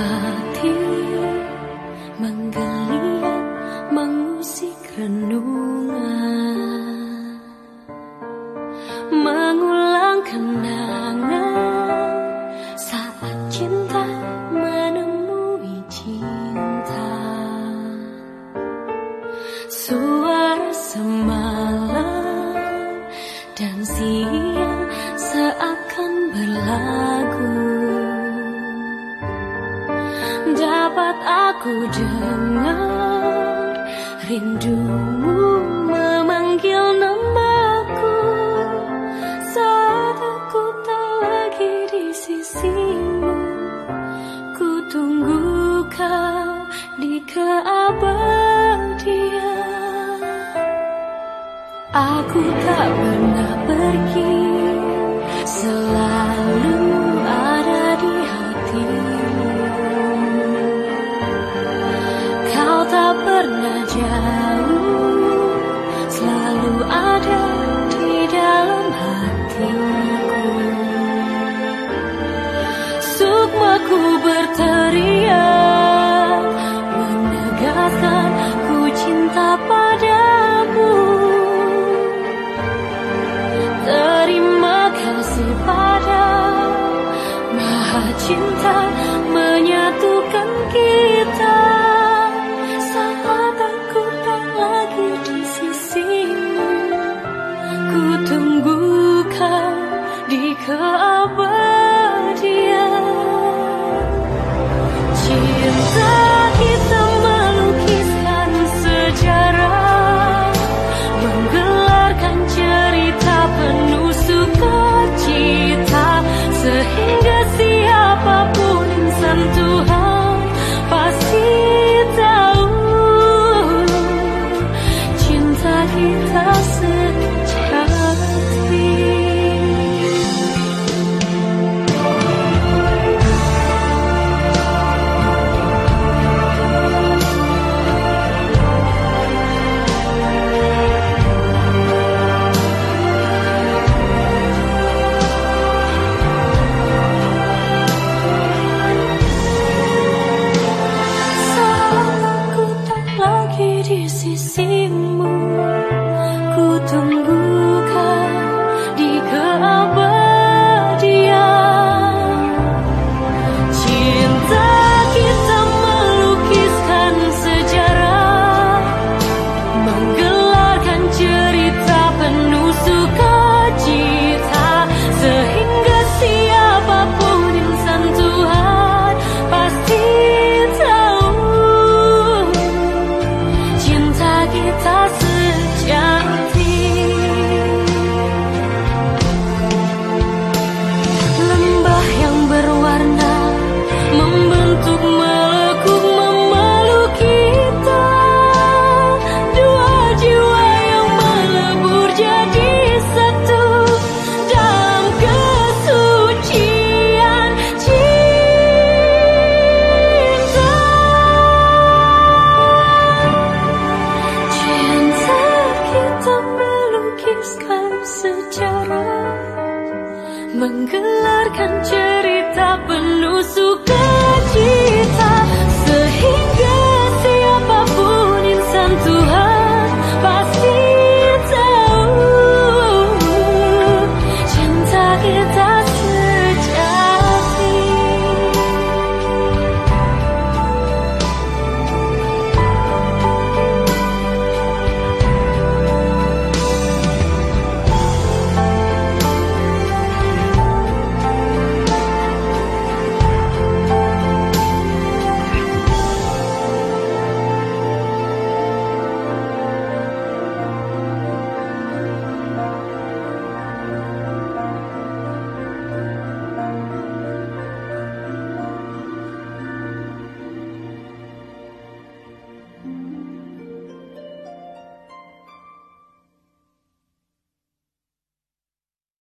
hati menggeliat mengusik renungan. Mengulang kenangan ku dengar rindumu memanggil namaku. Saat aku tak lagi di sisimu ku tunggu kau di keabadian. Aku tak pernah cinta menyatukan kita. Saat aku tak lagi di sisimu. Ku tunggu kau di keabadian. Cinta kita see, see. menggelarkan cerita penuh